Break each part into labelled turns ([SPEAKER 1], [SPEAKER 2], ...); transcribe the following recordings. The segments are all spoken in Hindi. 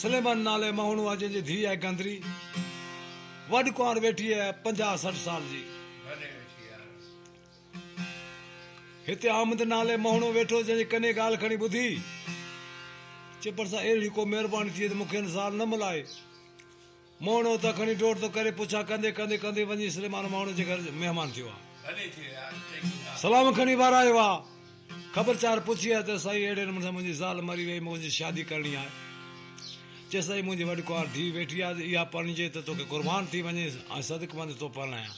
[SPEAKER 1] सलेमान नाले माण्हू आहे जंहिंजी धीउ आहे गंदरी वॾ कुंवर वेठी आहे पंजाह सठि साल जी हिते आमद नाले माण्हू वेठो जंहिंजी कने ॻाल्हि खणी ॿुधी चए पर सां अहिड़ी को महिरबानी थिए त मूंखे हिन न मिलाए। माण्हू त खणी डोड़ थो करे पुछा, कंदे कंदे कंदे वञी सलेमान माण्हू जे घर महिमान थियो सलाम खणी आयो आहे ख़बरचार पुछी आहे त साईं अहिड़े नमूने सां मुंहिंजी ज़ाल मरी वई मुंहिंजी शादी करणी आहे। चए साईं मुंहिंजी वॾी कुंवार धीउ वेठी आहे इहा परिणिजे त तोखे कुर्बान थी वञे ऐं सदक तो परिणायां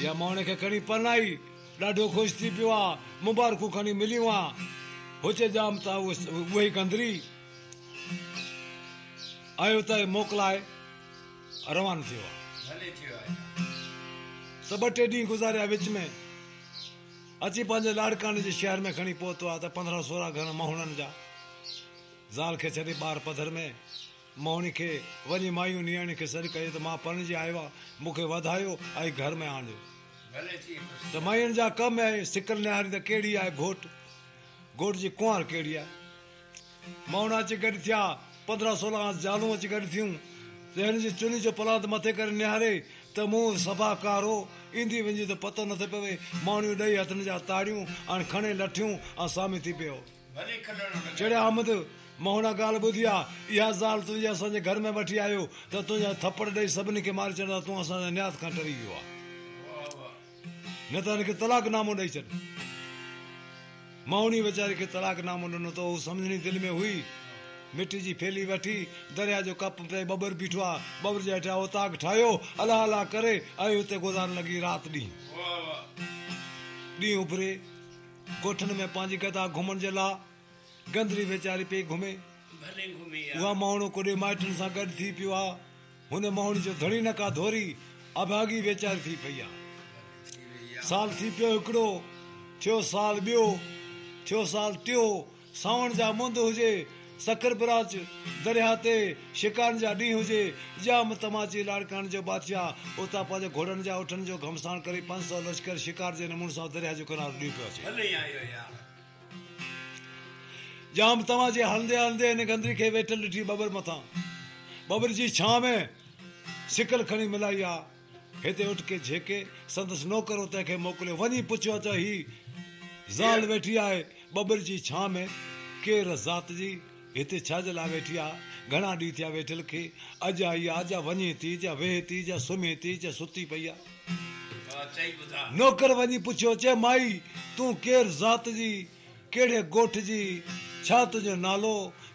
[SPEAKER 1] इहा माउणे खे खणी परिणाई ॾाढो ख़ुशि थी पियो आहे मुबारकूं खणी मिलियूं हुचे जाम त उहे कंदरी। आयो त मोकिलाए, रवानो थियो
[SPEAKER 2] विया
[SPEAKER 1] त ॿ टे ॾींहं गुज़ारिया विच में, अची पंहिंजे लाड़काने जे शहर में खणी पहुतो आहे त पंद्रहं सोरहं घर माण्हुनि जा। ज़ाल खे छॾे ॿार पधर में। माउणी खे वञी मायूं नियाणी खे सॾु कयो त माँ परिणिजी आयो आहे मूंखे वधायो ऐं घर में आणियो। त माइयुनि जा कम आहे सिकल निहारी त कहिड़ी आहे घोट? घोट जी कुंवार कहिड़ी आहे? माण्हू अची गॾु थिया पंद्रहं सोलहं ज़ालूं अची गॾु थियूं। त हिन जी चुनी जो पलाद मथे करे निहारे त मुंहुं सभा कारो ईंदी वञी त पतो नथो पवे। माण्हू ॾेई हथनि जा ताड़ियूं हाणे खणे लठियूं ऐं सामी थी पियो।
[SPEAKER 2] भले खॾणु
[SPEAKER 1] माण्हू ॻाल्हि ॿुधी आहे इहा ज़ाल तुंहिंजे असांजे घर में वठी आयो, त तुंहिंजा थप्पड़ ॾेई सभिनी खे मारे छॾंदा, तूं असांजे न्यास खां टरी वियो आहे न त हिनखे तलाक नामो ॾेई छॾ। माउणी वीचारी खे तलाक नामो ॾिनो, त हू सम्झणी दिलि में हुई मिटी जी फेली वठी, दरिया जो कप ते बबर बीठो आहे बबर जे हेठां उताक ठाहियो, अलाह करे, ऐं हुते गुज़ारण लॻी राति ॾींहुं। ॾींहुं उभरे ॻोठनि में पंहिंजी गदा घुमण जे गंदरी वीचारी पई घुमे।
[SPEAKER 2] भले घुमी
[SPEAKER 1] उहा माण्हू कुॾे माइटनि सां गॾु थी पियो आहे हुन माण्हू जो धणी न का धोरी अभागी वीचारी थी पई आहे साल थी पियो हिकिड़ो थियो साल ॿियो थियो साल टियो। सावण जा मुंद हुजे सकर बिराज दरिया ते शिकार जा ॾींहं हुजे। जाम तमाची लाड़कान जो बादशाह उतां पंहिंजे घोड़नि जा उठनि जो घमसान करे पंज सौ लश्कर शिकार जे नमूने सां दरिया जो किनारो ॾींहुं पियो अचे। जाम तव्हांजे हलंदे हलंदे हिन गंदरी खे वेठल ॾिठी बबर मथां। बबर जी छां में सिकल खणी मिलाई आहे हिते उठ के झेके संदसि नौकर तंहिंखे मोकिलियो। वञी पुछियो त ही ज़ाल वेठी आहे। बबर जी छां में केर ज़ात जी? हिते छाजे लाइ वेठी आहे घणा ॾींहं थिया वेठल खे। अॼु आई आहे जा वञे थी जा वेहे थी जा सुम्हे थी जा सुती पई आहे
[SPEAKER 2] ॿुधा।
[SPEAKER 1] नौकर वञी पुछियो चए माई तूं केर ज़ात जी? कहिड़े ॻोठ जी? छा तुंहिंजो नालो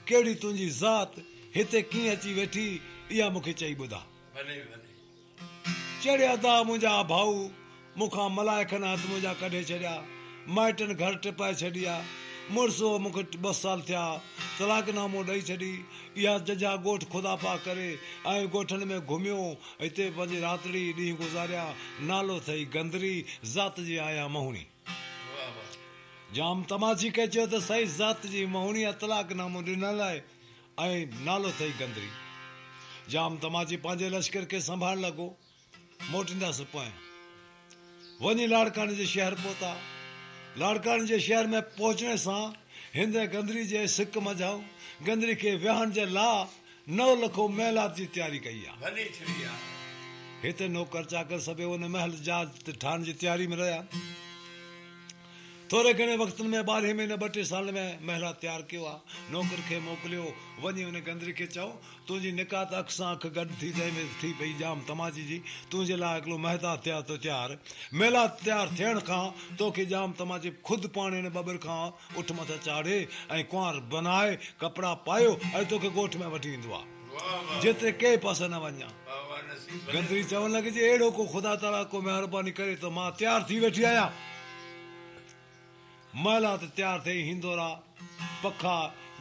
[SPEAKER 1] कहिड़ी तुंहिंजी ज़ात हिते कीअं अची वेठी इहा मूंखे चई ॿुधा।
[SPEAKER 2] भले भले।
[SPEAKER 1] चढ़िया था मुंहिंजा भाऊ मूंखां मलाए खन हथ मुंहिंजा कढे छॾिया माइटनि घर टिपाए छॾिया मुड़ुसु मूंखे ॿ साल थिया तलाकनामो ॾेई छॾी इहा जजा ॻोठ खुदा पा करे ऐं ॻोठनि में घुमियो हिते पंहिंजी रातिड़ी ॾींहं गुज़ारिया नालो अथई गंदरी ज़ात जी आया महुणी। जाम तमाची खे चयो त सही ज़ात जी महुणी तलाकनामो ॾिनल आहे ऐं नालो अथई गंदरी। जाम तमाची पंहिंजे लश्कर खे संभाल लॻो मोटींदासीं पोयां। वञी लाड़काने जे शहर पहुता। लाड़काने जे शहर में पहुचण सां हिंद गंदरी जे सिक मझाऊं गंदरी खे विहाण जे लाइ नव लखो महिलात जी तयारी कई आहे। हिते नौकर चाकर सभु हुन महल जहाज़ ठाहिण जी तयारी में रहिया। थोरे घणे वक़्तनि में ॿारहें महीने ॿ टे साल में महिला तयारु कयो। आहे नौकर खे मोकिलियो वञी हुन गंदरी खे चओ। तुंहिंजी निकात अख सां अखि गॾु थी तंहिंमें थी पई जाम। तमाची जी, तुंहिंजे लाइ हिकिड़ो महिता थिया तो तयारु। महिला तयारु थियण खां तोखे जाम तमाची ख़ुदि पाण हिन बबर खां उठ मथे चाढ़े ऐं कुंवार बनाए, कपिड़ा पायो, ऐं तोखे ॻोठ में वठी ईंदो आहे जेतिरे कंहिं पासे न वञा। गंदरी चवण लॻी जे अहिड़ो को ख़ुदा ताला को महिरबानी करे त माँ तयारु थी वेठी आहियाँ। महिला त तयारु थिए हिंदोरा पखा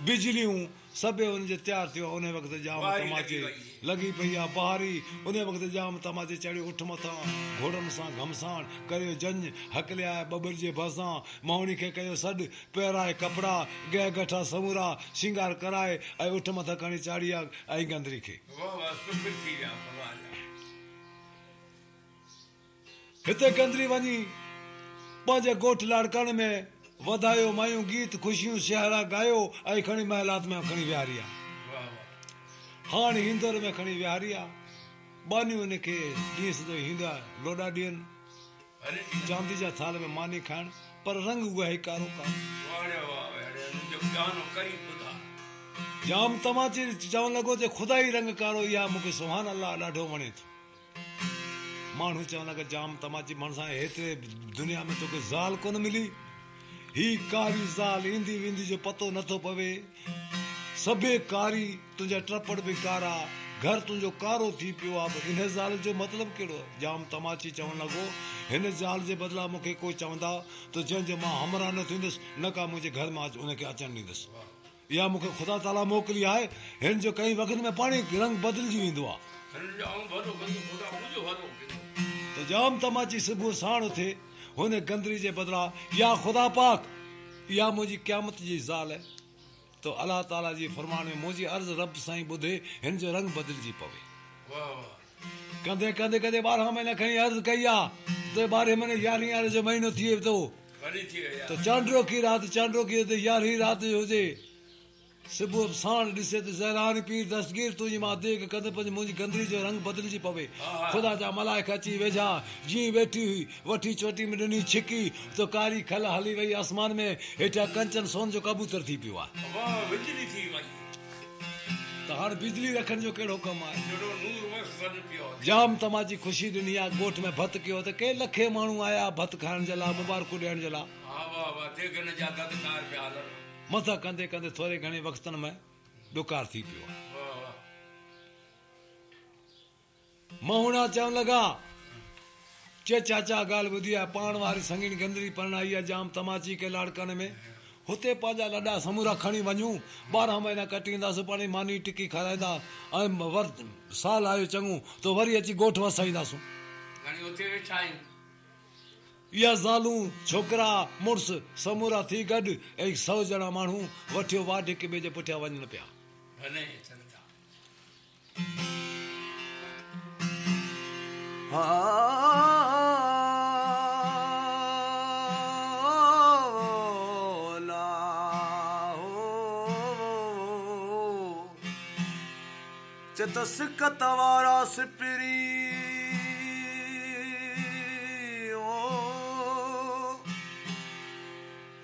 [SPEAKER 1] बिजलियूं सभु हुनजे तयारु थियो उन वक़्तु जाम तमाचे
[SPEAKER 2] लॻी।
[SPEAKER 1] लॻी पई आहे पहाड़ी उन वक़्तु जाम तमाचे चढ़ियो उठ मथां घोड़नि सां घमसाण करियो जंज हकलिया बबर जे भरिसां माउणी खे कयो सॾु पहिराए कपिड़ा गह गठा समूरा श्रंगार कराए ऐं उठ मथां खणी चाढ़ी आहे ऐं गंदरी खे
[SPEAKER 2] थी
[SPEAKER 1] हिते गंदरी वञी पंहिंजे ॻोठ लाड़काणे में वधायो मायूं गीत ख़ुशियूं सियारा गायो ऐं खणी महिलात में खणी विहारी आहे हाणे हींदर में खणी विहारी आहे बानियूं हिनखे ॾींहुं सॼो हींदा लोॾा ॾियनि।
[SPEAKER 2] अरे
[SPEAKER 1] चांदी जा थाल में मानी खाइण पर रंग उहा ई कारो कारो जाम तमाची चवणु लॻो त ख़ुदा ई रंग कारो इहा मूंखे सुहान अलाह ॾाढो वणे थो। माण्हू चवणु लॻा जाम तमाची माण्हू सां हेतिरे दुनिया में तोखे ज़ाल कोन मिली। ही कारी ज़ाल ईंदी वेंदी जो पतो नथो पवे। सभे कारी तुंहिंजा ट्रपड़ बि कारा घर तुंहिंजो कारो थी पियो आहे इन ज़ाल जो मतिलबु कहिड़ो आहे? जाम तमाची चवणु लॻो। हिन ज़ाल जे बदिला मूंखे कोई चवंदा त जंहिंजो माँ हमरा न थींदुसि न का मुंहिंजे घर माँ उनखे अचणु ॾींदुसि। इहा मूंखे ख़ुदा ताला मोकिली आहे। हिन जो कई वक़्त में पाणी रंग बदिलजी वेंदो आहे
[SPEAKER 2] हिन जो भलो कंदो
[SPEAKER 1] त जाम तमाची सुबुह साण थिए हुन गंदरी जे बदिरां या ख़ुदा पाक इहा मुंहिंजी क़यामत जी ज़ाल आहे तो अलाह ताला जी फरमान में मुंहिंजी अर्ज़ रब साईं ॿुधे हिन जो रंग बदिलजी पवे। कंदे कंदे कंदे ॿारहं महीना खणी अर्ज़ कई आहे त ॿारहें महीने यारहीं यारहें जो महीनो थिए थो त की राति चांडो की ते यारहीं राति जो हुजे। सुबुह साण ॾिसे त ज़हरान पीर दस्तगीर तुंहिंजी माँ देख कंदे पंहिंजी मुंहिंजी गंदरी जो रंग बदिलजी पवे। ख़ुदा जा मलाइक अची वेझा जीअं वेठी हुई वठी चोटी में ॾिनी छिकी त कारी खल हली वई आसमान में हेठां कंचन सोन जो कबूतर थी पियो आहे
[SPEAKER 2] वाह बिजली थी वई।
[SPEAKER 1] त हाणे बिजली रखण जो कहिड़ो कमु आहे? जाम तमाची ख़ुशी ॾिनी आहे ॻोठ में भत कयो त के लखे माण्हू आया भत खाइण जे लाइ मुबारकूं ॾियण जे लाइ? मथां कंदे कंदे थोरे घणे वक़्तनि में ॾुकार थी पियो आहे। महुणा चवण लॻा चे चाचा, ॻाल्हि ॿुधी आहे, पाण वारी संगीन गंदरी परणाई आहे जाम तमाची के लाड़कनि में। हुते पंहिंजा लॾा समूरा खणी वञूं, ॿारहं महीना कटींदासीं पाणी मानी टिकी खाराईंदा। ऐं वर, साल आयो चङो, त वरी अची ॻोठ वसाईंदासीं। इहा ज़ालूं छोकिरा मुड़ुस समूरा थी गॾु ऐं सौ ॼणा माण्हू वठियो वाढ हिक ॿिए जे पुठियाँ वञनि पिया
[SPEAKER 3] चित सिकत वारा सिपरी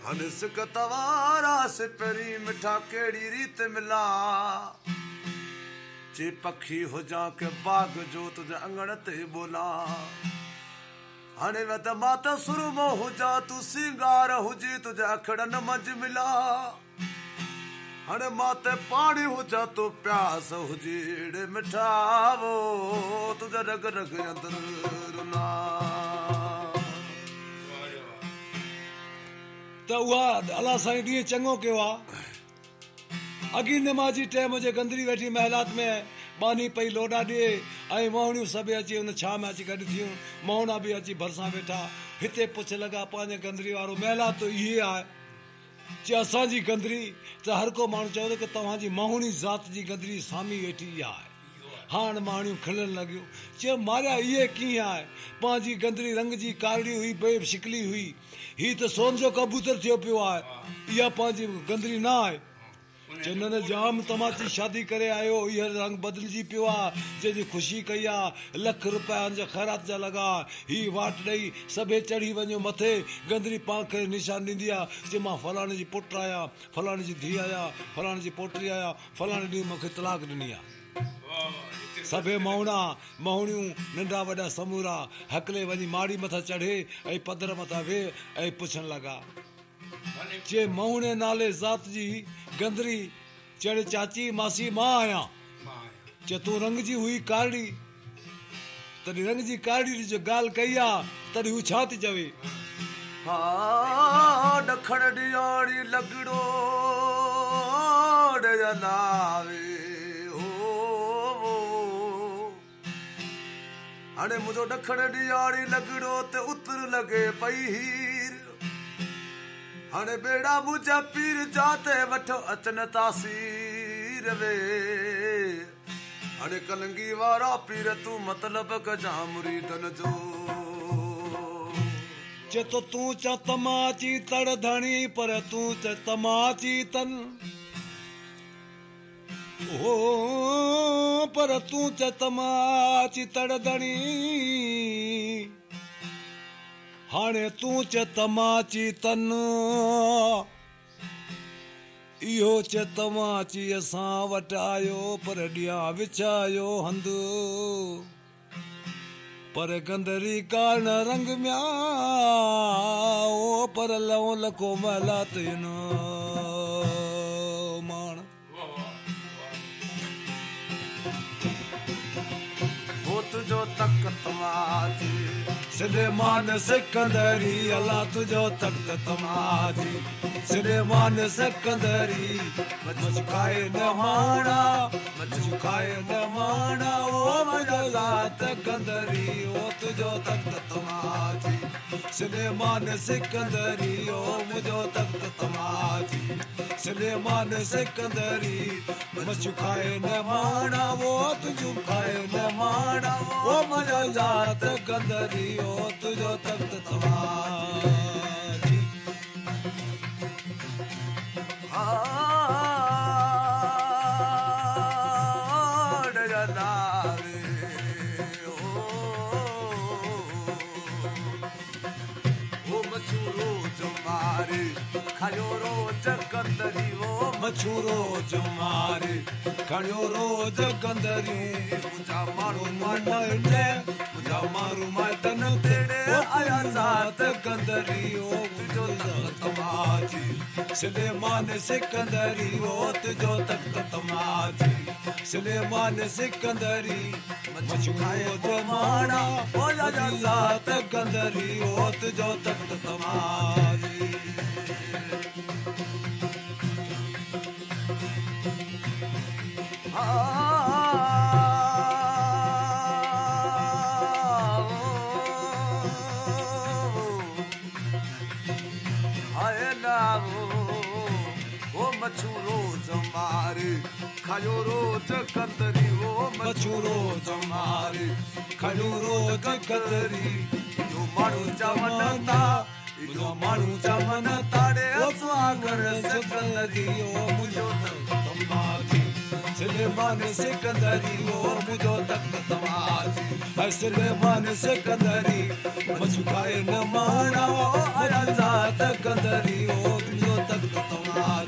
[SPEAKER 3] हन सिकत वारा सिपरी मिठा केड़ी रीत मिला। जे पखी हुजां के बाग जो तुझे अंगण ते बोला। हाणे वे त माँ त सुरमो हुजां तूं सिंगार हुजी तुझे अखड़न मंझ मिला। हाणे माँ त पाणी हुजां तूं प्यास हुजी अहिड़े मिठावो, तुझे रग रग अंदर रुला।
[SPEAKER 1] त उहा अलाह साईं ॾींहुं चङो कयो आहे अॻी नमाज़ी टाइम जे गंदरी वेठी महिलात में बानी पई लोॾा ॾिए, ऐं मोहणियूं सभु अची हुन छा में अची गॾु थियूं, मोहणा बि अची भरिसां वेठा। हिते पुछ लॻा पंहिंजे गंदरी वारो महिलात त इहे आहे चए असांजी गंदरी त हर को माण्हू चवंदो की तव्हांजी माहुणी ज़ात जी गंदरी सामी वेठी आहे। हाणे माण्हू खिलण लॻियो चयो मारिया इहे कीअं आहे? पंहिंजी गंदरी रंग जी कारी हुई बे शिकली हुई। ही त सोन जो कबूतर थियो पियो आहे। इहा पंहिंजी गंदरी न आहे। चयो, न न, जाम तमाची शादी करे आयो। इहो रंग बदिलजी पियो आहे। जंहिंजी ख़ुशी कई आहे। लख रुपया जा ख़ैरात जा लॻा। ही वाट ॾेई सभे चढ़ी वञो मथे। गंदरी पाण खे निशान ॾींदी आहे। जे माँ फलाणे जी पुटु आहियाँ। फलाणे जी धीउ आहियाँ। फलाणे जी पोटी आहियाँ। फलाणे ॾींहुं मूंखे तलाक ॾिनी आहे। सभे महुणा महुणियूं नंढा वॾा समूरा, हकले वञी माड़ी मथां चढ़े, ऐं पधर मथां वेह, ऐं पुछण लॻा जे महुणे नाले ज़ात जी गंदरी चढ़ चाची, मासी, माँ आहियाँ, जे तूं रंग जी हुई कारड़ी, तॾहिं रंग जी कारड़ी जो ॻाल्हि कई आहे तॾहिं हू छा थी चवे?
[SPEAKER 3] हा, ॾखण ॾियारी लॻड़ो हाणे मुंहिंजो ॾखण ॾियारी लॻड़ो त उतर लॻे पई हीर। हाणे बेड़ा मुंहिंजा पीर जाते वठो अचनि तासीर वे। हाणे कलंगी वारा पीर तूं मतिलब कजां मुरीदन जो।
[SPEAKER 1] चे तो तू च तमाची तड़ धणी पर तू च तमाची तन। ओ पर तू च तमाची तड़ धणी हाणे तू च तमाची तन इहो च तमाची असां वटि आयो पर ॾियाँ विछायो हंधु। पर गंदरी कान रंग म्या ओ पर लव लको मला
[SPEAKER 3] तुझो तक तमाची
[SPEAKER 1] सिलेमान सिकंदरी अला तुझो तख्त तमाजी। सिलेमान सिकंदरी मचुकाए न माणा मचुकाए न माणा ओ मजो जात कंदरी ओ तुझो तख्त तमाजी। सिलेमान सिकंदरी ओ मुझो तख्त तमाजी सिलेमान सिकंदरी खाए न माणा वो तुझो खाए न माणा ओ मज़ा जात गंदरी ओ तुझो तख्त तमाजी
[SPEAKER 3] कंदरी ओ
[SPEAKER 1] मछूरो जुमारे। खड़ियो रोज कंदरी
[SPEAKER 3] मुंहिंजा माण्हू
[SPEAKER 1] माटे मुंहिंजा मारू माटन तेड़े आया जात कंदरी ओ तुझो तख्त तमाजी। सिलेमान सिकंदरी, ओ तुझो तख्त तमाजी। सिलेमान सिकंदरी मछुखायो जो माणा ओ या जात कंदरी ओ तुझो तख्त तमाजी।
[SPEAKER 3] खायो रोज कंदरी ओ
[SPEAKER 1] मछूरो जमारे खड़ो रोज कंदरी
[SPEAKER 3] जो माण्हू चवनि था
[SPEAKER 1] मुंहिंजो माण्हू चमन ताड़े स्वागर सिकंदरी ओ मुंहिंजो तमाजी सिलेमान सिकंदरी ओ मुंहिंजो तख्त तमाजी ऐं सिलेमान सिकंदरी मछुकाए न माणा ओ आया जात कंदरी ओ मुंहिंजो तख्त तमाजी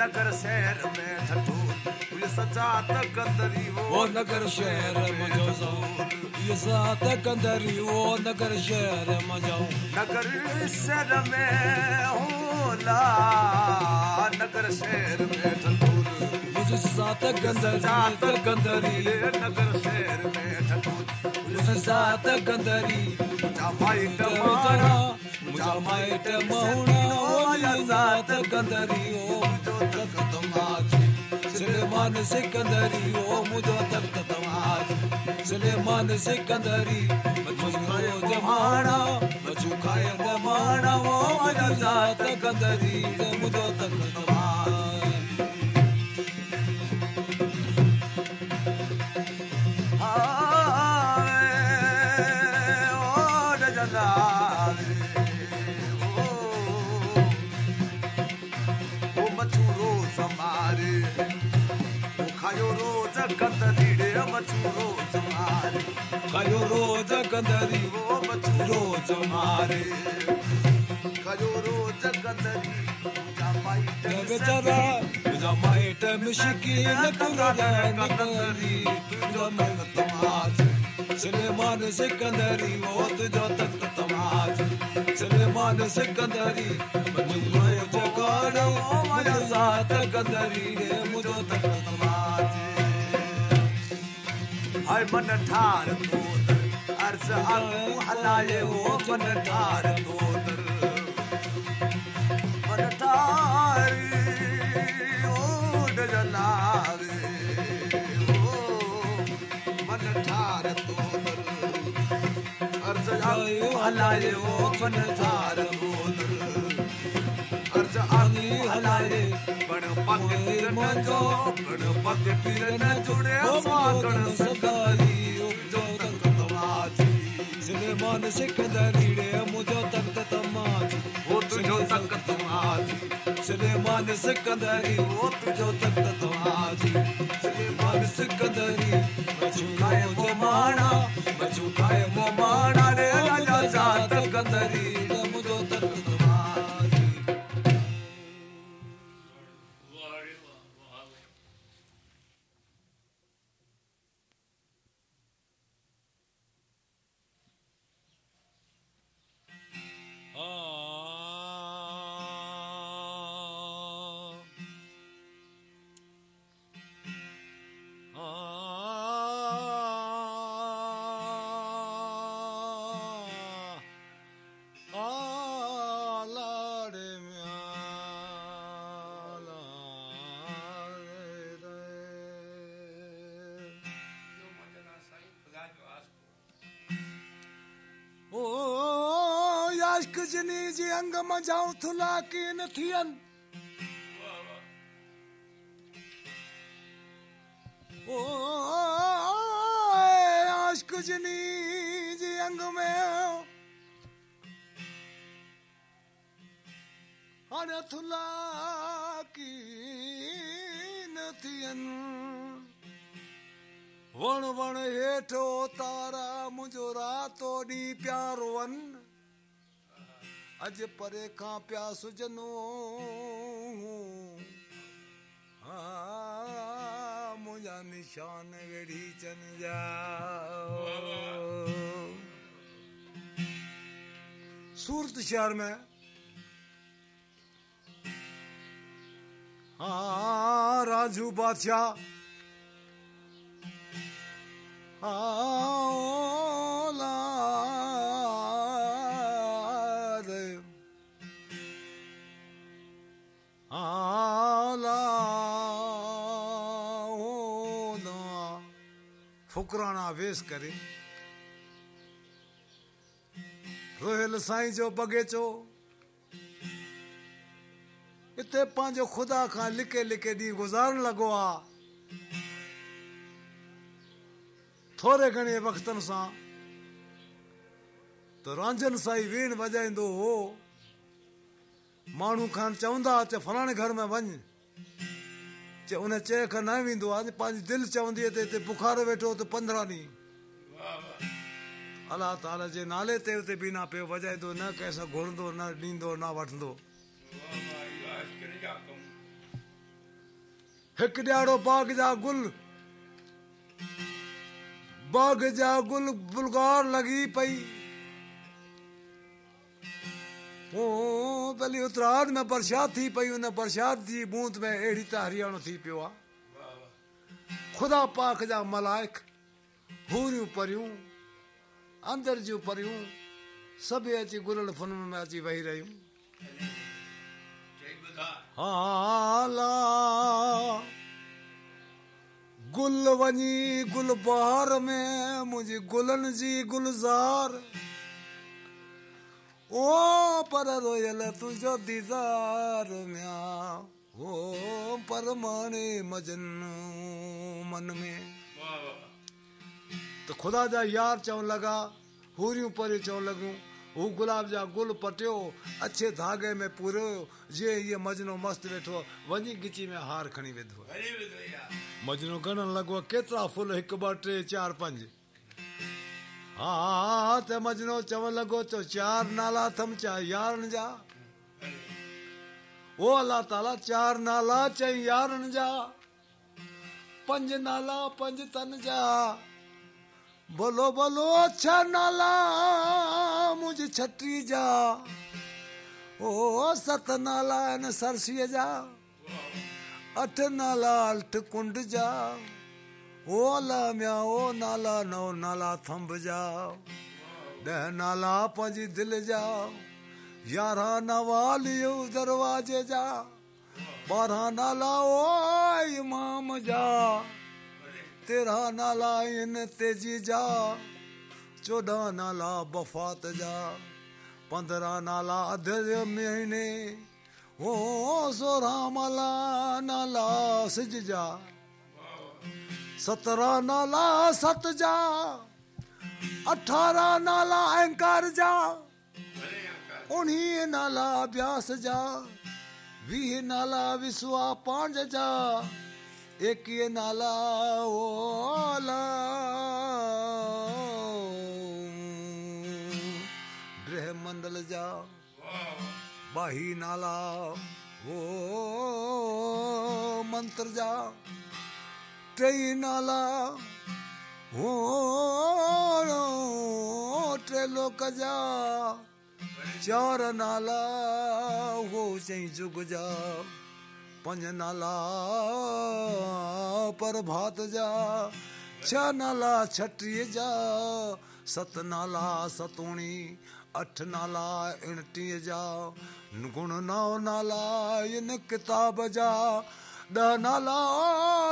[SPEAKER 3] नगर शहर में ठठो तुझे सचा त कंदरी
[SPEAKER 1] ओ
[SPEAKER 3] वो
[SPEAKER 1] नगर शहर में मुंहिंजो सो इहो सात कंदरी ओ नगर शहर मुंहिंजो
[SPEAKER 3] नगर शहर में होला नगर शहर में ठठो
[SPEAKER 1] मुंहिंजो सात कंदरी
[SPEAKER 3] जात
[SPEAKER 1] सात कंदरी
[SPEAKER 3] नगर शहर में ठठो
[SPEAKER 1] मुंहिंजो सात कंदरी
[SPEAKER 3] मुंहिंजा
[SPEAKER 1] मुंहिंजा माइट महुना ओ या सात कंदरी ओ मुंहिंजो तख्त तमाजी सिलेमान सिकंदरी ओ मुंहिंजो तख्त तमाजी सिलेमान सिकंदरी मछुखायो जमाना मछुखायो जमाना ओ या जात कंदरी, मुझो तक तमाजी
[SPEAKER 3] कंदरी रे मछूरो समारे
[SPEAKER 1] खायो रोज कंदरी
[SPEAKER 3] मारे खजूरो जगदरी
[SPEAKER 1] बेचारा तुझा माइट मिशकी तुझो तख्त तमाज सुलेमान सिकंदरी वो तुझो तख्त तमाज सुलेमान सिकंदरी मुझो जगाड़ो मुझो साथ कंदरी रे मुझो तख्त तमाज।
[SPEAKER 3] हाय मन ठार तोतर अर्ज़ आगू हलाए हो मन ठार तोतर मन ओ डजलावे ओ मन ठार तोतर अर्ज़ आगू हलाए हो मन ठार तोतर अर्ज़ आगू हलाए गणपत पीर न जो गणपत पीर न जुड़े सागण
[SPEAKER 1] तमाज सुलेमान सिकंदरी रे मुझो तख्त तमाज
[SPEAKER 3] वो तुझो तख्त तमाज
[SPEAKER 1] सुलेमान दरी वो तुझो तख्त तमाज सुलेमान सिकंदरी मचुकाए वो माना मचुकाए वो माना रे राजा जात कंदरी याश्क जनी जी अंग मजाऊं थुला की न थियन
[SPEAKER 2] વાહ વાહ
[SPEAKER 1] ओ याश्क जनी जी अंग में हाणे थुला की न थियन वण वण हेठो तारा मुंहिंजो रातो ॾींहुं प्यारो वन अॼु परे खां पिया सुजनो हा मुंहिंजा निशान वेड़ी चन जा सूरत शहर में हा राजू बादशाह। औलाद फुकराना वेश करे। रोहिल साईं जो बगीचो हिते पंहिंजो ख़ुदा खां लिके लिके ॾींहुं गुज़ारण लॻो आहे थोरे घणे वक़्तनि सां त रांझन साईं वीण वॼाईंदो हो। माण्हू खां चवंदा च फलाणे घर में वञ। चे उन चए खां न वेंदो आज पाँच दिल चवंदी आहे ते हिते बुखार बैठो तो पंद्रहं ॾींहं अल्लाह ताला जे नाले ते हुते बिना पियो वॼाईंदो न कंहिंसां घुरंदो न ॾींदो न वठंदो हक ॾियारो बाग जा गुल बाग जा गुल बुलगार लगी पई मूं भली में बरसाति थी, पई हुन बरसाति जी बूंद में अहिड़ी त हरियाणो थी पियो ख़ुदा पाक जा मलाइक, हूरियूं परियूं, अंदर जूं परियूं सभई अची गुरल फुन में अची वेही रहियूं। हाला, गुल वञी गुल बहार में मुंहिंजी गुलनि जी गुलज़ार। ओ पर रोयल तुझो दीदार म्या। हो परमाणे मजनू मन में। तो खुदा जा यार चवण लगा हूरियूं परे चवण लगू। हू गुलाब जा गुल पटियो अच्छे धागे में पूरियो जे ये मजनो मस्त वेठो वनी गिची में हार खणी
[SPEAKER 2] विधो
[SPEAKER 1] मजनो गणन लगो केतरा फुल हिकु ॿ टे चारि पंज। हा मजनो चवण लॻो तो चार नाला थम चा यारनि जा। ओ अल्लाह ताला, चार नाला चई यारनि जा। पंज नाला, पंज तन जा। बोलो बोलो छह नाला मुंहिंजी छटी जा। ओ, सत नाला आहिनि जा। अठ नाला अल्ट कुंड जा। ओ लामिया ओ नाला, नौ नाला थंब जाओ। ॾह नाला पंहिंजी दिलि जा यारहं नवालियो दरवाजे जा ॿारहं नाला ओ इमाम जा तेरहं नाला इन तेज़ी जा चौदह नाला बफ़ात जा पंद्रह नाला अध महीने। ओ सोरहं माला नाला सिज जा सत्रहं नाला सत जा, अठारह नाला अहंकार जा, उन्हीं नाला अभ्यास जा, वीह नाला विसवा पांज जा एकवीह नाला ओला गृह मंडल जा, बाही नाला ओ मंत्र जा। टई नाला हो चार नाला हो जा, पंज नाला प्रभात जा, छह नाला छटीह जा, सत नाला सतोणी, अठ नाला उणटीह जा, गुण नव नाला इन किताब जा ॾह नाला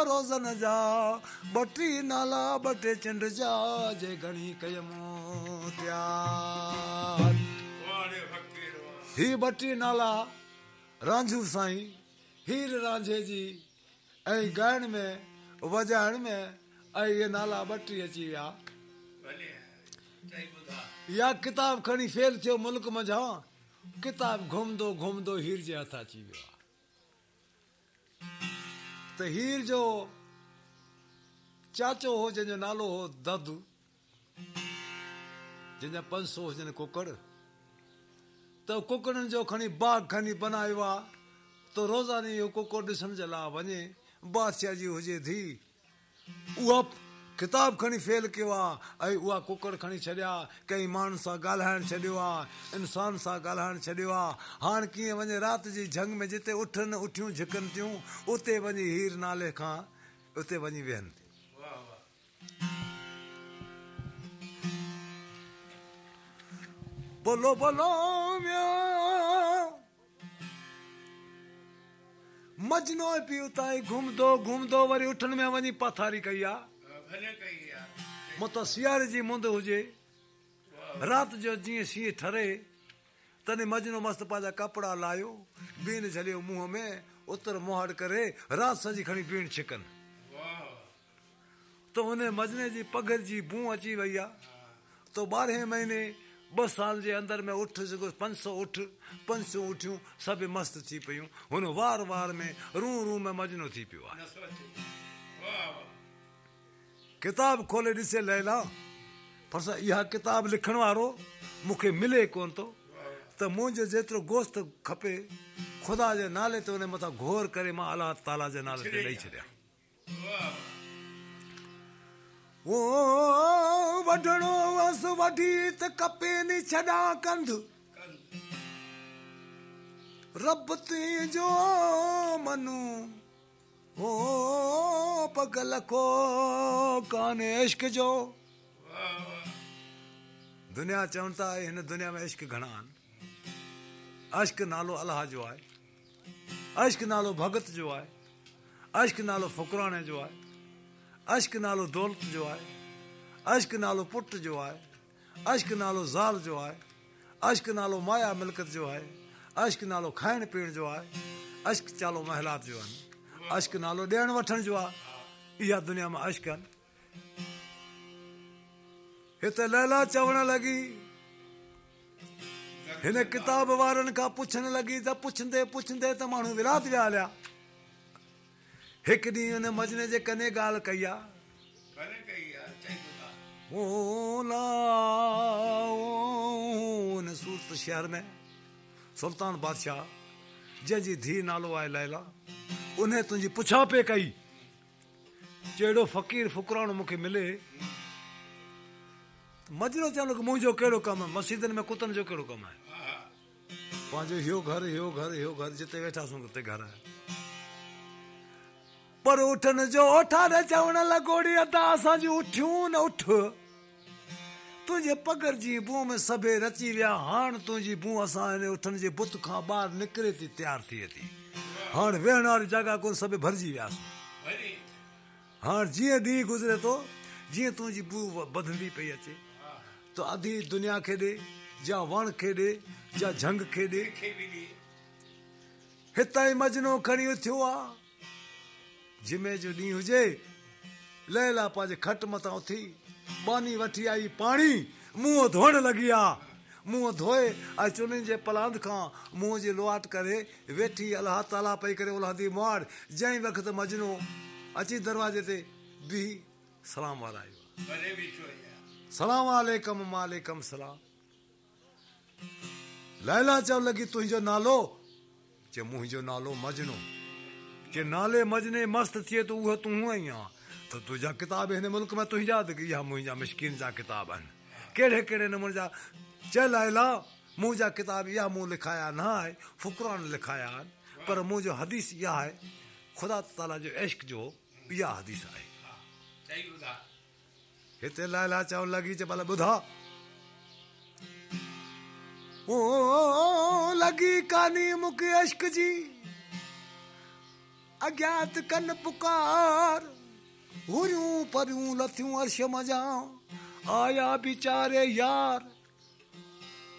[SPEAKER 1] रोज़न जा ॿटी नाला ॿ चिंड जा, जे घणी कयमो त्यार। ही ॿटी नाला रांझू साईं, हीर रांझे जी, ऐं ॻाइण में वॼाइण में, ऐं इहे नाला ॿटी अची विया। या किताब खणी फेल थियो मुल्क मंझां किताब घुमंदो घुमंदो हीर जे हथ अची वियो। त हीर जो चाचो हो, जंहिंजो नालो हो ददू, जंहिंजा पंज सौ हुजनि कुकड़, त कुकड़नि जो खणी बाग खणी बनायो आहे त रोज़ानी इहो कुकड़ ॾिसण जे लाइ वञे, बादशाह जी हुजे उहा किताब खणी फेल कयो आहे ऐं उहा कुकड़ खणी छॾिया कंहिं माण्हुनि सां ॻाल्हाइण छॾियो आहे इंसान सां ॻाल्हाइण छॾियो आहे हाणे कीअं वञे, राति जी झंग में जिते उठनि, उठियूं, झिकनि थियूं, उते वञी हीर नाले खां, उते वञी वेहनि
[SPEAKER 2] वाह वाह
[SPEAKER 1] बोलो बोलो मजनो पियो ताईं घुमंदो घुमंदो, वरी उठण में वञी पथारी कई आहे मत सियारे जी मुंदि हुजे। राति जो जीअं शींहं ठरे, तॾहिं मजनो मस्तु पंहिंजा कपिड़ा लायो, बीन छॾियो मुंहं में, उतर मुहाड़ करे, राति सॼी खणी बीण छिकनि।
[SPEAKER 2] वाह
[SPEAKER 1] त हुन मजने जी पघर जी बूं अची वई आहे त ॿारहें महीने, ॿ साल जे अंदर में उठ पंज सौ उठ, पंज सौ उठियूं, सभु मस्तु थी पियूं। हुन वार वार में रू रू में मजनो थी पियो आहे।
[SPEAKER 2] वाह वाह
[SPEAKER 1] किताब खोले ॾिसे लैला। पर सा इहा किताब लिखण वारो मूंखे मिले कोन थो त मुंहिंजो जेतिरो गोश्त खपे, ख़ुदा जे नाले ते उन मथां घोर करे माँ अलाह ताला जे नाले ते ॾेई छॾिया। ओ वढणो हुअसि वढी त कपे नी छॾा कंध। रब तुंहिंजो मनु ओ पग लखो कान्हे इश्क जो। दुनिया चवनि था हिन दुनिया में इश्क घणा अश्क नालो अलाह जो आहे अश्क नालो भगत जो आहे अश्क नालो फुकराणे जो आहे अश्क नालो दौलत जो आहे अश्क नालो पुट जो आहे अश्क नालो ज़ाल जो आहे अश्क नालो माया मिल्कत जो आहे अश्क नालो खाइण पीअण जो आहे अश्क चालो महिलात जो आहिनि अश्क नालो ॾियण वठण जो आहे इहा दुनिया में अश्क आहिनि हिते लैला चवण लॻी हिन किताब वारनि खां पुछण लॻी त पुछंदे पुछंदे त माण्हू विरात विया हलिया। हिकु ॾींहुं हुन मजने जे कने ॻाल्हि कई आहे सूरत शहर में सुल्तान बादशाह जंहिंजी धीउ नालो आहे लैला। उन तुंहिंजी पुछा पे कई। जहिड़ो फ़क़ीर फुकराणो मूंखे मिले, मजरो चवण लॻो मुंहिंजो कहिड़ो कमु आहे? मस्जिदनि में कुतनि जो कहिड़ो कमु आहे? पंहिंजो इहो घर इहो घर इहो घर, जिते वेठासूं उते घर आहे। पर उठनि जो ओठारे चवण लॻोड़ी अदा असांजी उठियूं न उठ। तुंहिंजे पगर जी बूह में सभे रची विया हाणे तुंहिंजी बूह असां हिन उठनि जे बुत खां ॿाहिरि निकिरे थी तयारु थिए थी हाणे वेहण वारी जॻह कोन सभु भरिजी वियासीं। हाणे जीअं ॾींहुं गुज़रे थो जीअं तुंहिंजी बूह बधंदी पई अचे। त अधी दुनिया खे ॾे जा वण खे ॾे जा झंग खे ॾे
[SPEAKER 2] खे बि
[SPEAKER 1] हितां ई मजनो खणी उथियो आहे जिमे जो ॾींहुं हुजे लैला पंहिंजे खट मथां उथी बानी वठी आई पाणी मुंहुं धोइण लॻी आहे मुंहुं धोए ऐं चुननि जे पलांद खां मुंहुं जी लोहाट करे वेठी अलाह ताला पई करे उल्हादी मुआड़ जंहिं वक़्तु मजनो अची दरवाजे ते बीह सलाम वारायो
[SPEAKER 2] बि
[SPEAKER 1] सलाम वालेकुम वालेकुम सलाम। लैला चव लॻी तुंहिंजो नालो? चे मुंहिंजो नालो मजनो। चे नाले मजने मस्त थिए त उहो तूं आई आहे त तुंहिंजा किताब हिन मुल्क में तुंहिंजा त इहा मुंहिंजा मिशकिन जा किताब आहिनि। कहिड़े कहिड़े नमूने जा चए लैला मुंहिंजा किताब इहा मूं लिखाया न आहे, फुकरान लिखाया आहिनि पर मुंहिंजो हदीस इहा आहे, ख़ुदा ताला जो इश्क जो इहा हदीस
[SPEAKER 2] हा
[SPEAKER 1] हिते लाला चवण लॻी चे भला ॿुधा। ओ, लॻी कानी मूंखे अश्क जी। अज्ञात कन पुकार, हुरियूं परियूं लथियूं अर्श मज़ा आया बिचारे यार।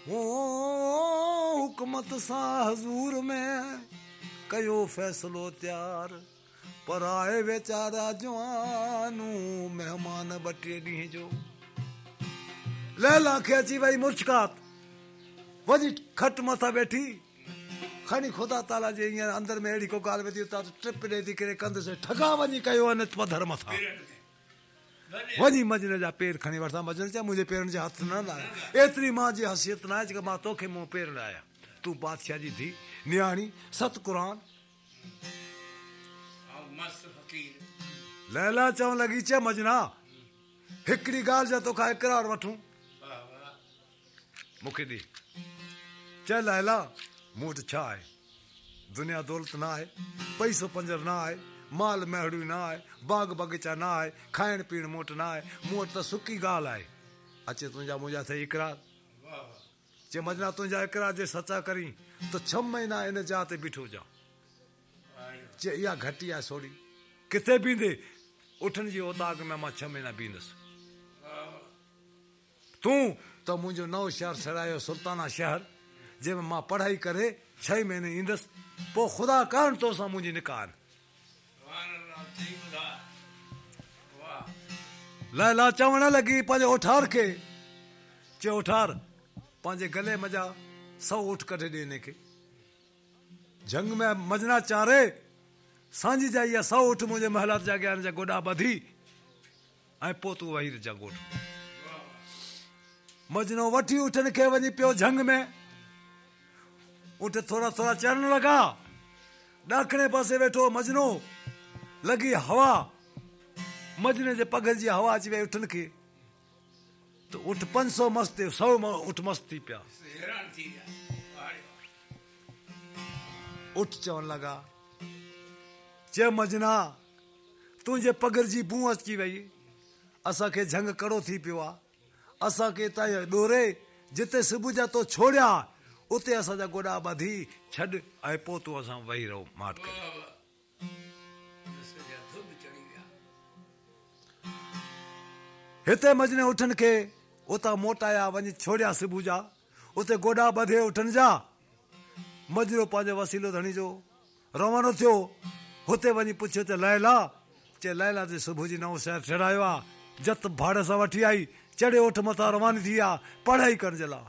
[SPEAKER 1] ओ, हुकमत सां हज़ूर में कयो फ़ैसिलो तयार। पर आहे वीचारा जवानू, महिमान ॿ टे ॾींहं जो लैला खे अची वई मुश्कात वञी खट मथां वेठी खणी ख़ुदा ताला जे अंदरि में अहिड़ी को ॻाल्हि वेठी उतां ट्रिप ॾेई थी करे कंध से ठगा वञी कयो अन पधर मथां। वञी मजने जा पेर खणी वरिता मजने चया मुंहिंजे पेरनि जे हथ न लाया। एतिरी माँ जी हसियत न आहे जेका माँ तोखे मूं पेर लाया। तूं बादशाह जी थी नियाणी सत क़ुर लैला चवण लॻी चे मजना। हिकिड़ी ॻाल्हि जा तोखां इकरार वठूं। मूंखे ॾे चए लैला मूं वटि छा आहे दुनिया दौलत न आहे पैसो पंजर न आहे माल महड़ियूं न आहे बाग बगीचा न आहे खाइण पीअण मूं वटि न आहे मूं वटि सुकी ॻाल्हि आहे। अचे तुंहिंजा मुंहिंजा थिए इकरार जे मजना तुंहिंजा इकरार जे सचा करी, त छह महीना इन जाइ ते बीठो जा। जे इहा घटी आहे सोड़ी। किथे बीहंदे उठनि जी ओताग में माँ छह महीना बीहंदुसि तूं त मुंहिंजो नओं शहर छॾायो सुल्ताना शहर जंहिंमें माँ पढ़ाई करे छह महीने ईंदुसि। पोइ ख़ुदा कान तो सां मुंहिंजी निकाह लैला चवण लॻी पंहिंजे उठार खे चयो उठार पंहिंजे गले मज़ा सौ उठ कढे ॾे हिनखे जंग में मजना चारे सांझी जा इहा सौ उठ मुंहिंजे महलात जा अॻियाँ जा गोॾा ॿधी ऐं पोइ तूं वही जा गोठ मजनो वठी उठनि खे वञी पियो झंग में उठ थोरा थोरा चढ़ण लॻा ॾाखणे पासे वेठो मजनो लॻी हवा मजने जे पग जी हवा अची वई उठनि खे त उठ पंज सौ मस्त, सौ म- उठ मस्त पिया। उठ चवण लॻा चए मजना तुंहिंजे पगर जी बूं अची वई, असांखे झंग कड़ो थी पियो असांखे हितां जा ॾोरे, जिते सुबुह जा तो छोड़िया, उते असांजा गोॾा ॿधी, छॾ, ऐं पोइ तूं असां वेही रहो, माट करे हिते मजने उठनि खे उतां मोटाया वञी छोड़िया सुबुह जा उते गोॾा ॿधे उठनि जा। मजरो पंहिंजो वसीलो धणी जो रवानो थियो। हुते वञी पुछियो त लैला, चे लैला ते सुबुह जी नओं शहर छॾायो आहे जत भाड़े सां वठी आई चढ़े उठ मथां रवानी थी आहे पढ़ाई करण जे लाइ।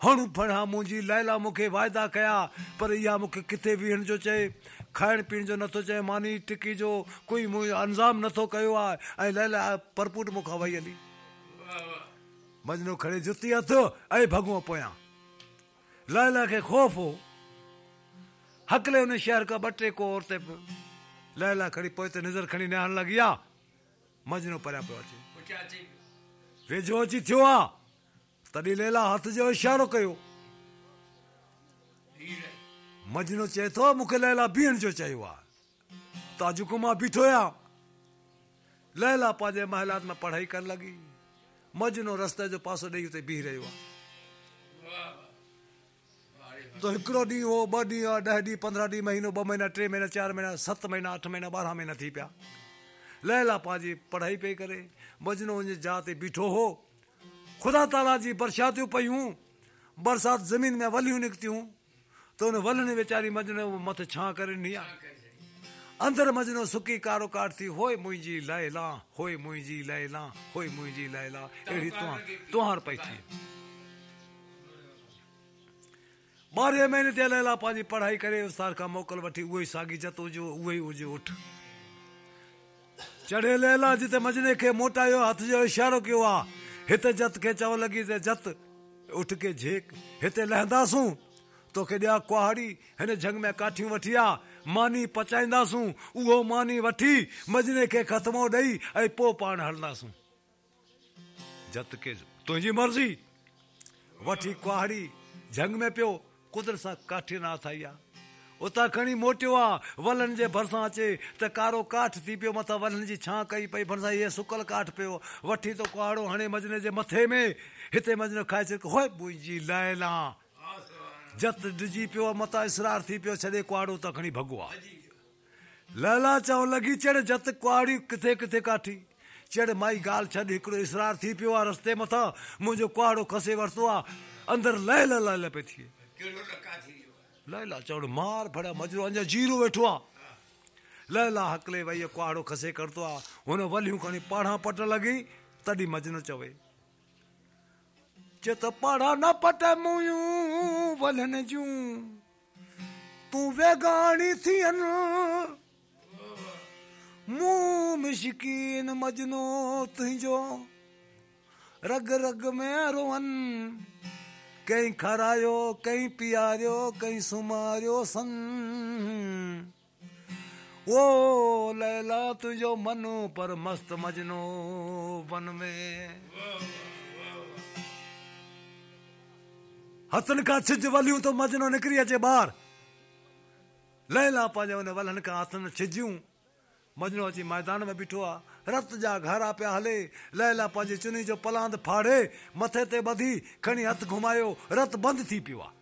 [SPEAKER 1] हण फणा मुंहिंजी लैला मूंखे वाइदा कया, पर इहा मूंखे किथे बीहण जो चए? खाइण पीअण जो नथो चए मानी टिकी जो कोई अंजाम नथो कयो आहे ऐं लैला परपुट मूंखां वई हली। मजनू खड़े जुती हथ ऐं भॻो पोयां। लैला खे ख़ौफ़ हो। हकले हुन शहर खां ॿ टे कोर ते लैला खड़ी पोइ ते नज़र खणी निहारण लॻी आहे मजनू परियाँ पियो अचे। वेझो अची थियो आहे तॾहिं लैला हथ जो इशारो कयो। मजनू चए थो, मूंखे लैला बीहण जो चयो आहे त अॼु को माँ बीठो आहियाँ लैला पंहिंजे महिलात में पढ़ाई करण लॻी मजनू रस्ते जो पासो ॾेई उते बीह रहियो आहे
[SPEAKER 2] वाह
[SPEAKER 1] तो हिकिड़ो ॾींहुं हो, ॿ ॾींहं ॾह ॾींहं, पंद्रहं ॾींहं, महीनो, ॿ महीना, टे महीना, चारि महीना, सत महीना, अठ महीना, ॿारहं महीना थी पिया। लैला पंहिंजी पढ़ाई पई करे। मजनू हुनजी जाइ ते बीठो हो। ख़ुदा ताला जी बरसातियूं पयूं। बरसाति ज़मीन में वलियूं निकितियूं। त हुन वलनि वीचारी मजनू मथे छां करे ॾिनी आहे अंदरि मजनो सुकी कारो काट थी, होए मुंहिंजी लैला, होए मुंहिंजी लैला, होए मुंहिंजी लैला अहिड़ी तुहार तुहार पई थी ॿारहें महीने ते लैला पंहिंजी पढ़ाई करे, उस्ताद खां मोकल वठी उहो ई साॻी जत हुजे उहो उठ। चढ़े लैला जिते मजने खे मोटायो हथ जो इशारो कयो आहे हिते जत खे चवण लॻी त जत उठ के झेक, हिते लहंदासूं तोखे ॾिया कुहाड़ी हिन जंग में काठियूं वठी आ मानी पचाईंदासूं, उहो मानी वठी, मजने खे ख़तमो ॾेई, ऐं पोइ पाण हलंदासूं। जत के तुंहिंजी मर्ज़ी, वठी कुहाड़ी जंग में पियो, कुदरत सां काठी न थाई आहे उतां खणी मोटियो आहे वलनि जे भरिसां अचे, त कारो काठ थी पियो, मथां वलनि जी छां कई पई, भरिसां इहे सुकल काठ पियो। वठी तो कुहाड़ो हणे मजने जे मथे में, हिते मजनो खाए छॾ होए मुंहिंजी लैला। जत डिजी पियो मथां इसरार थी पियो छॾे कुहाड़ो त खणी भॻो आहे लैला चवण लॻी चढ़ जत कुहाड़ी किथे किथे काठी। चढ़ माई ॻाल्हि छॾ हिकिड़ो इसरार थी पियो आहे रस्ते मथां मुंहिंजो कुहाड़ो खसे वरितो आहे अंदरि लहल लहल पई थिए।
[SPEAKER 2] कहिड़ो ॾका थी
[SPEAKER 1] लैला चवण मार भड़ा मजरो अञा ज़ीरो वेठो आहे लैला हकले वई कुहाड़ो खसे करतो आहे हुन वलियूं खणी पाढ़ा पट लॻी तॾहिं मजनो चवे। चे त पाढ़ा न पट मुयूं, वलनि जूं। तूं वेगाणी थियनि। मूं मिशकीन मजनो तुंहिंजो रग रग में रोअनि। कहीं खारायो, कहीं पियारियो, कहीं सुमारियो सन। ओ लैला तुंहिंजो मनु पर मस्त मजनो वन में। हथनि का छिज वलियूं तो मजनो निकिरी अचे ॿाहिरि लैला पंहिंजे हुन वलनि खां हथनि छिजियूं। मजनो अची मैदान में बीठो आहे रत जा घारा पिया हले। लैला पंहिंजी चुनी जो पलांद फाड़े। मथे ते ॿधी खणी हथ घुमायो। रत बंदि थी पियो आहे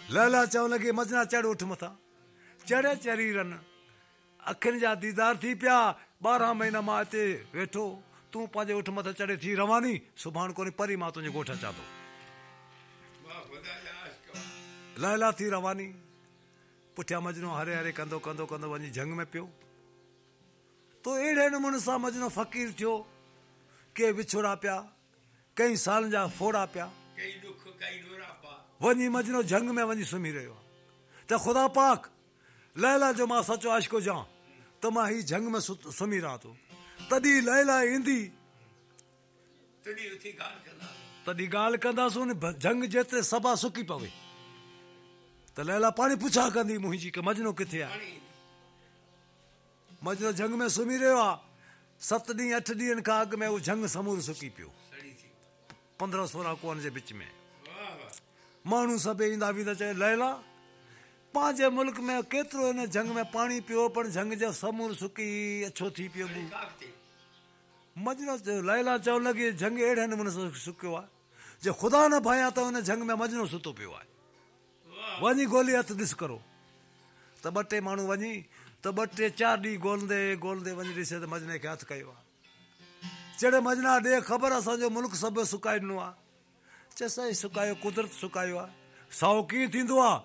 [SPEAKER 1] लैला चवण लॻी मजना चढ़ उठ मथां। चढ़े चरी रन। अखियुनि जा दीदार थी पिया। ॿारहं महीना माँ हिते वेठो। तूं पंहिंजे उठ मथां चढ़े थी रवानी। सुभाणे कोन्हे परी माँ तुंहिंजे ॻोठ अचां थो
[SPEAKER 2] वाह।
[SPEAKER 1] लैला थी रवानी। पुठियाँ मजनो हरे हरे कंदो कंदो कंदो वञी जंग में पियो। तो अहिड़े नमूने सां मजनो फ़क़ीर थियो। के विछोड़ा पिया कई सालनि जा फोड़ा पिया। वञी मजनो जंग में वञी सुम्ही रहियो। आहे त ख़ुदा पाक लैला जो माँ सचो आशिको ॼां त माँ ही जंग में सुम्ही रहां थो। तॾहिं लैला ईंदी।
[SPEAKER 2] तॾहिं ॻाल्हि
[SPEAKER 1] कंदासूं जंग जेतिरे सभा सुकी पवे। त लैला पाणी पुछा कंदी मुंहिंजी की, मजनो किथे आहे मजनो जंग में सुम्ही रहियो आहे सत ॾींहं, अठ ॾींहंनि खां अॻु में उहो जंग समूर सुकी पियो। पंद्रहं सोरहं कुअनि जे विच में। माण्हू सभु ईंदा वेंदा चए लैला पंहिंजे मुल्क में केतिरो हिन जंग में पाणी पियो, पर जंग जो समूर सुकी, अछो थी पियो मजनो चयो, लैला चवण लॻी जंग अहिड़े नमूने सुकियो आहे जे ख़ुदा न भाया त हुन जंग में मजनो सुतो पियो आहे। वञी ॻोल्ही हथ ॾिस करो। त ॿ टे माण्हू वञी त ॿ टे चारि ॾींहं ॻोल्हंदे ॻोल्हंदे वञी ॾिसे त मजने खे हथु कयो आहे चढ़े मजना ॾे ख़बर असांजो मुल्क सभु सुकाए ॾिनो आहे चए, साईं, सुकायो, कुदरत सुकायो आहे साओ कीअं थींदो आहे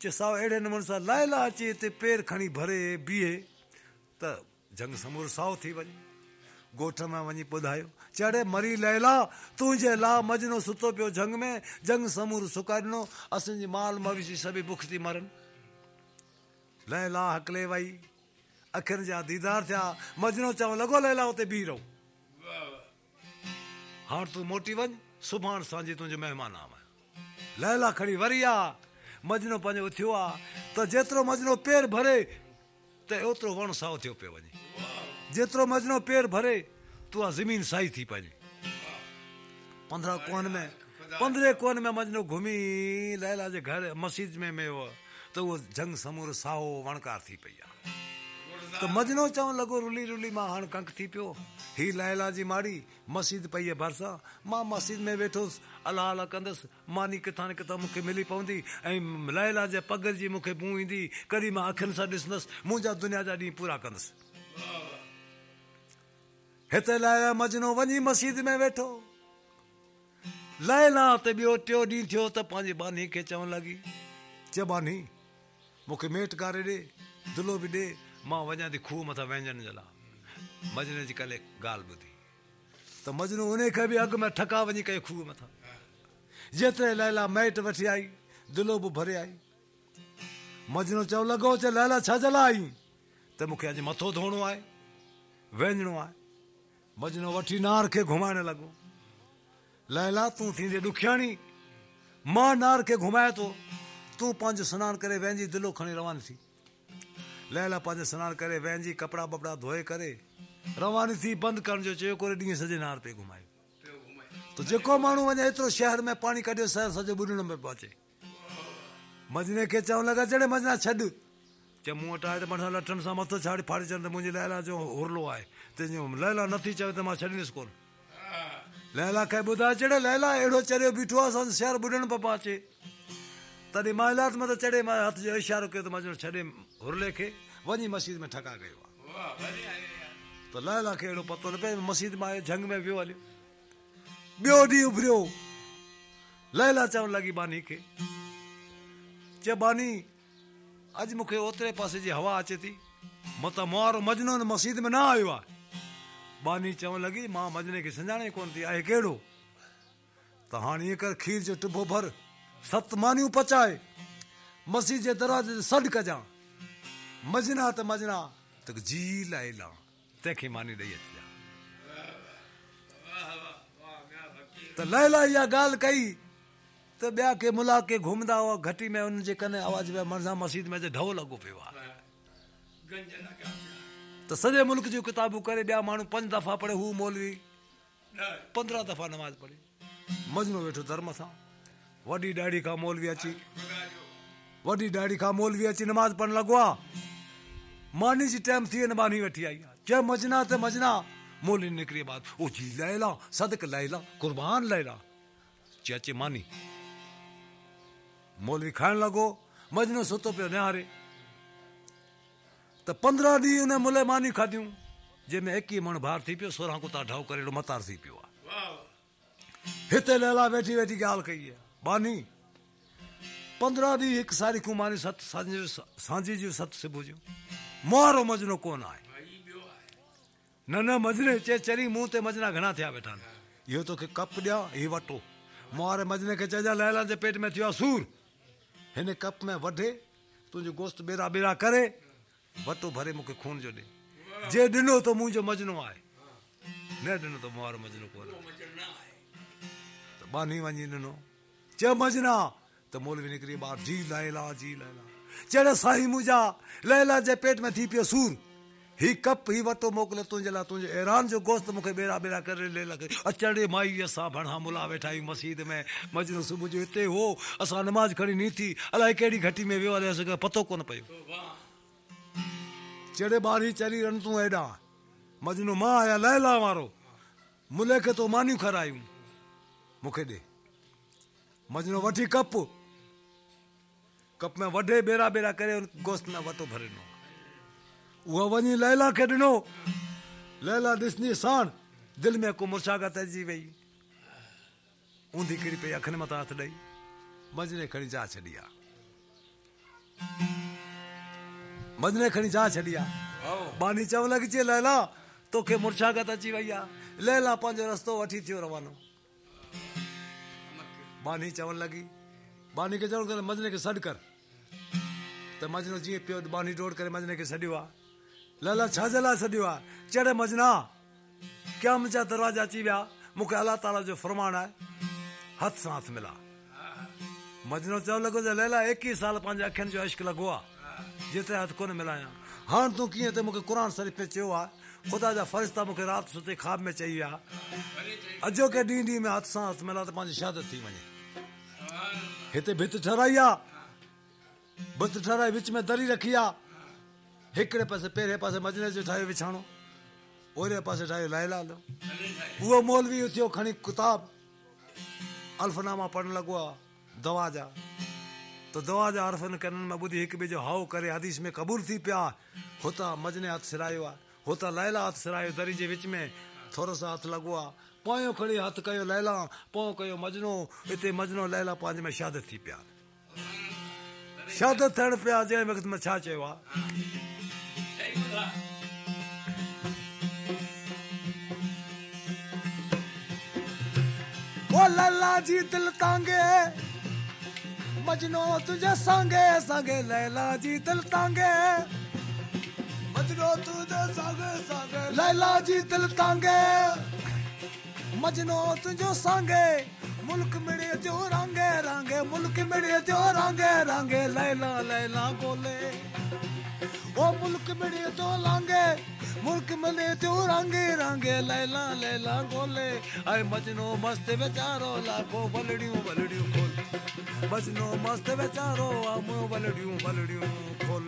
[SPEAKER 1] चए, साओ, अहिड़े नमूने सां लाइला अची हिते पेर खणी भरे, बीहे। त जंग समूर साओ थी वञे। ॻोठ में वञी ॿुधायो चढ़े मरी लैला, तुंहिंजे ला मजनो सुतो पियो जंग में, जंग समूर सुकाए ॾिनो असांजी माल मवेशी सभई बुख थी मरनि। लैला हकले वई अखियुनि जा दीदार थिया, मजनो चवणु लॻो लैला, उते बीह रहो।
[SPEAKER 2] वाह वाह
[SPEAKER 1] हाणे तूं मोटी वञ, सुभाणे सांझे तुंहिंजो महिमान आवां लैला खणी वरी आ, मजनो पंहिंजो उथियो आहे त जेतिरो मजनो पेर भरे, त ओतिरो वण साओ थियो पियो वञे। जेतिरो मजनो पेर भरे तूं आहे ज़मीन साई थी पंहिंजी पंद्रहं कोन में पंद्रहें कोन में मजनो घुमी लैला जे घर मस्जिद में में हो त उहो जंग समूर साओ वणकार थी पई आहे त मजनो चवणु लॻो रुली रुली माँ हाणे कंक थी पियो ही लैला जी माड़ी मस्जिद पई आहे भरिसां माँ मस्जिद में वेठोसि अलाह अलाह कंदुसि मानी किथां न किथां मूंखे मिली पवंदी ऐं लैला जे पग जी मूंखे बूं ईंदी कॾहिं माँ अखियुनि सां ॾिसंदुसि मुंहिंजा दुनिया जा ॾींहं पूरा कंदुसि हिते लैला मजनो, वञी मस्जिद में वेठो। लैला त ॿियो टियों ॾींहुं थियो त पंहिंजी बानी खे चवणु लॻी, चए, बानी, मूंखे मेट कारे ॾे दुलो बि ॾे, माँ वञा थी खूह मथां व्यंजन जे लाइ। मजने जी कल्ह ॻाल्हि ॿुधी। त मजनू उन खे बि अॻु में ठका वञी कई खूह मथां। जेतिरे लैला मैट वठी आई दुलो बि भरे आई। मजनो चवणु लॻो चे लैला छा जे आई त मूंखे अॼु मथो धोइणो आहे, वेंजणो आहे। मजनो वठी नार खे घुमाइण लॻो लैला, तूं थींदे ॾुखियाणी। माँ नार खे घुमाए थो। तूं पंहिंजो सनानु करे वेंजी दिलो खणी रवानी थी। लैला पंहिंजो सनानु करे वेंजी कपिड़ा बपड़ा धोए करे रवानी थी, बंदि करण जो चयो, कोरे ॾींहं सॼे नार पे घुमायो।
[SPEAKER 2] पियो
[SPEAKER 1] त जेको माण्हू वञे एतिरो शहर में पाणी कढियो, शहर सॼो ॿुॾण में पहुचे। मजने खे चवणु लॻा जॾहिं मजना छॾ। चए मूं वटि आहे त मथां लठनि सां मथो छाड़ी फाड़ी छॾ त मुंहिंजी लैला जो हुरलो आहे तुंहिंजो लैला नथी चवे त माँ छॾींदुसि कोन लैला खे ॿुधाए चढ़े लैला अहिड़ो चढ़ियो बीठो आहे असांजो शहर ॿुॾण पियो अचे तॾहिं माँ इलाज मथां चढ़े माँ हथ जो इशारो कयो त मजनो छॾे हुरले खे वञी मस्जिद में ठका कयो आहे त लैला खे अहिड़ो पतो न पियो मस्जिद माँ आयो जंग में लैला चवणु लॻी बानी खे बानी अॼु मूंखे ओतिरे पासे जी हवा अचे थी। मतां मुआरो मजनो मस्जिद में न आयो आहे बानी चवणु लॻी माँ मजने खे सुञाणे कोन थी? आहे कहिड़ो त हाणे ईअं कर खीर जो टिबो भर सत मानियूं पचाए। मस्जिद जे दरवाजे ते सॾु कजां मजना त मजना त जी लाइला तंहिंखे मानी ॾेई अचिजां
[SPEAKER 2] वाह वाह वाह क्या भक्ति
[SPEAKER 1] त लैला इहा ॻाल्हि कई त ॿिया के मुला के घुमंदा हुआ, घटी में उनजे कने आवाज़ में, मर्ज़ा मस्जिद में जे ढो लॻो पियो आहे।
[SPEAKER 2] वाह गंज लगा
[SPEAKER 1] त सॼे मुल्क जूं किताबूं करे ॿिया माण्हू पंज दफ़ा पढ़े, हू मौलवी
[SPEAKER 2] न
[SPEAKER 1] पंद्रहं दफ़ा नमाज़ पढ़े। मजनो वेठो धर्म सां। वॾी ॾाढ़ी खां मौलवी अची
[SPEAKER 2] जो
[SPEAKER 1] वॾी ॾाढ़ी खां मौलवी अची नमाज़ लॻो आहे मानी जी टाइम थी वञे, मानी वठी आई आहे। मजना त मजना, मौलवी निकिरी बात ओ जी लैला सदक लैला कुर्बान लैला चए अचे मानी मौलवी खाइण लॻो मजनो सुतो पियो निहारे। त पंद्रहं ॾींहं हुन मुले मानी खाधियूं जंहिंमें एकवीह मण भार थी पियो, सोरहं कुता ढव करे मतार थी पियो आहे हिते लैला वेठी वेठी ॻाल्हि कई आहे। बानी, पंद्रहं ॾींहं हिकु सारीखूं मानी सत, साँझ सांझी जूं सत सुबुह जूं। मुहारो मजनो कोन आहे। न न, मजने चए, चरी मूंहं ते मजना घणा थिया वेठा आहिनि इहो तोखे कप ॾियाँ हीउ वटो। मुहारे मजने खे चइजां, लैला जे पेट में थियो सूर। हिन कप में वढे तुंहिंजो गोश्त बेरा बेरा करे, वटो भरे मूंखे खून जो ॾे। जे ॾिनो त मुंहिंजो मजनो आहे, न ॾिनो त मुंहिंजो मजनो कोन त बानी वञी ॾिनो। चयो मजना, त मोलवी निकिरी ॿार, जी लैला जी लैला चढ़े साईं मुंहिंजा लैला जे पेट में थी पियो सूर। ही कप ही वटो मोकिले तुंहिंजे लाइ, तुंहिंजो ऐरान जो गोश्त मूंखे बेरा बेरा करे ले लॻे। अचड़े माई असां भणा मुला वेठा आहियूं मस्जिद में। मजनो सुबुह जो हिते हो, असां नमाज़ खणी नी थी, अलाए कहिड़ी घटी में वियो असांखे पतो कोन पियो।
[SPEAKER 2] तो वाह
[SPEAKER 1] चढ़े ॿारी चरी रन तूं हेॾां मजनू, माँ आया लैला वारो। मुले खे तो मानियूं खारायूं। मूंखे ॾे। मजनो, वठी कप। कप में वढे बेरा बेरा करे, गोश्त में वटो भरे ॾिनो उहा वञी लैला खे ॾिनो लैला ॾिसंदी साण दिलि में को मुर्शागत अची वई। ऊंधी किरी पई अखियुनि मथां हथ ॾेई मजने खणी जा आहे मजने खणी जा आहे बानी चवण लॻी चए लैला तोखे मुर्शागत अची वई आहे लैला पंहिंजो रस्तो वठी थियो रवानो। बानी चवण लॻी बानी खे चवण करे मजने खे सॾु कर। त मजनो जीअं पियो बानी डोड़ करे मजने खे सॾियो आहे लैला छाजे लाइ सॾियो आहे चढ़े मजना। क्या मुंहिंजा दरवाज़ा अची विया? मूंखे अलाह ताला जो फरमान आहे हथ सां हथ मिला। मजनो चव लॻो त लैला एकवीह साल पंहिंजे अखियुनि जो इश्क लॻो जेतिरे हथ कोन मिलायां। हाणे तूं कीअं त मूंखे क़ुर शरीफ़ में चयो ख़ुदा जा फ़रिश्ता मूंखे राति सुते ख़्वाब में चई विया अॼोके ॾींहं ॾींहं में हथ सां हथ मिला त शहादत थी भित ठहिराई आहे भित ठहिराई में दरी रखी हिकिड़े पासे पहिरें पासे मजने जो ठाहियो विछाणो ओहिड़े पासे ठाहियो लाइला उहो मौलवी थियो खणी किताब अल्फनामा पढ़णु लॻो आहे दवा जा। त दवा जा हर्फ़नि कननि में ॿुधी हिक ॿिए जो हाउ करे हदीस में क़बूल थी पिया हुतां मजने हथु सिरायो आहे हुतां लैला हथु सिरायो दरी जे विच में थोरो सो हथु लॻो आहे पोयों खणी हथु कयो लैला पोइ कयो मजनो हिते मजनो लैला पंहिंजे में शहादत थी पिया। शहादत थियण पिया जंहिं वक़्त में छा चयो आहे ओ लैला जी दिल तांगे मजनो तुझे संगे संगे लैला जी दिल तांगे। मजनो तुझे संगे संगे लैला जी दिल तांगे मजनो तुझे संगे। मुल्क मिड़े जो रंगे रंगे, मुल्क मिड़े जो रंगे रंगे, लैला लैला गोले ओ मुल्क मिड़े तो लांगे मुल्क मिले तो रंगे रंगे, लैला लैला गोले आए मजनो मस्त बेचारो, लाखो बलड़ियूं बलड़ियूं खोल। मजनो मस्त बेचारो, आमो बलड़ियूं बलड़ियूं खोल।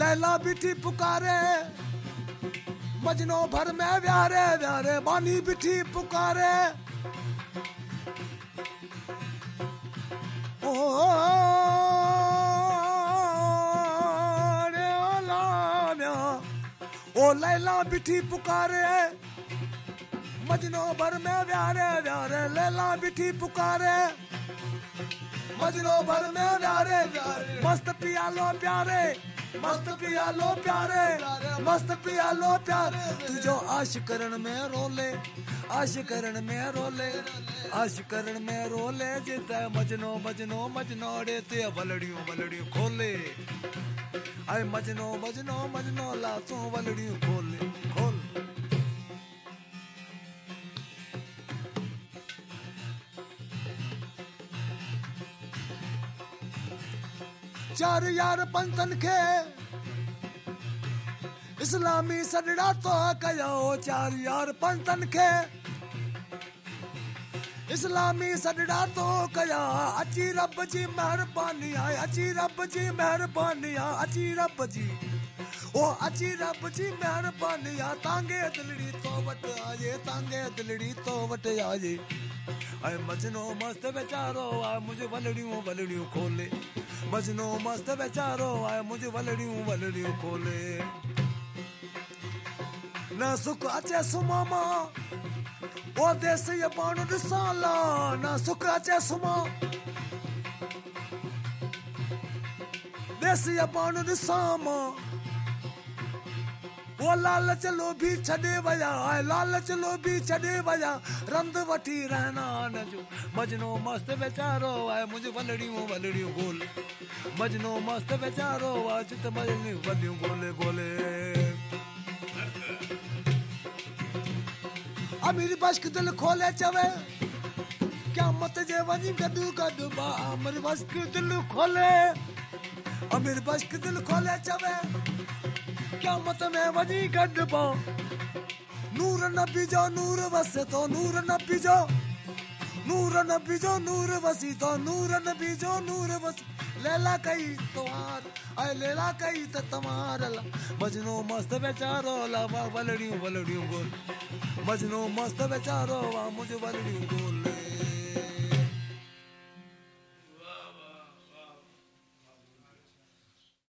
[SPEAKER 1] लैला बिठी पुकारे मजनो भर में व्यारे व्यारे बानी बिठी पुकारे ओ रे ओ ओ लैला बिठी पुकारे मजनो भर में व्यारे व्यारे लैला बिठी पुकारे मजनो भर में व्यारे व्यारे मस्त पियालो प्यारे मस्त पियालो प्यारे, मस्त पियालो प्यारे। तुझो आश करण में रोले आश करण में रोले आश करण में रोले जित मजनो मजनो मजनो रे ते बलड़ियों बलड़ियों खोले। आए मजनो मजनो मजनो ला तू बलड़ियों खोले। चार यार पंथन खे इस्लामी सॾड़ा तो कयो चार यार पंथन खे इस्लामी सॾड़ा तो कया अची रब जी महिरबानी आहे अची रब जी महिरबानी आहे अची रब जी। ओ, अची रब जी महिरबानी आहे तांगे दिलड़ी तो वटि आजे तांगे दिलड़ी तो वटि आजे ऐं मजनो मस्त वीचारो आहे मुंहिंजूं वलड़ियूं वलड़ियूं खोले। मजनो मस्त वीचारो आए, मुझे वलड़ियूं वलड़ियूं खोले। न सुख अचे सुमामा, ओ देस ये पाण ॾिसां ला न सुख अचे सुमा देस ये पाण ॾिसां माँ वो लालच लोभी छॾे वया आहे लालच लोभी छॾे वया। रंध वठी रहना न जो। मजनो मस्त वीचारो आहे, मुंहिंजूं वलड़ियूं वलड़ियूं गोल। मजनो मस्त वीचारो आहे चित मजनियूं वलियूं गोले गोले। अमीर बश्क दिल खोले चवे क्या मत जे वञी गॾु गॾु बा। अमीर बश्क दिल खोले, अमीर बश्क दिल खोले चवे। क्या मत में गॾु बा नूर नबी जो नूर वसे तो नूर नबी जो। नूर नबी जो नूर वसी तो नूर नबी जो नूर वसी। लैला कई तवार ऐं लैला कई त तमार। ला मजनो मस्त वीचारो ला वा वलड़ियूं वलड़ियूं गोल। मजनो मस्त वीचारो वा मुंहिंजूं वलड़ियूं गोल।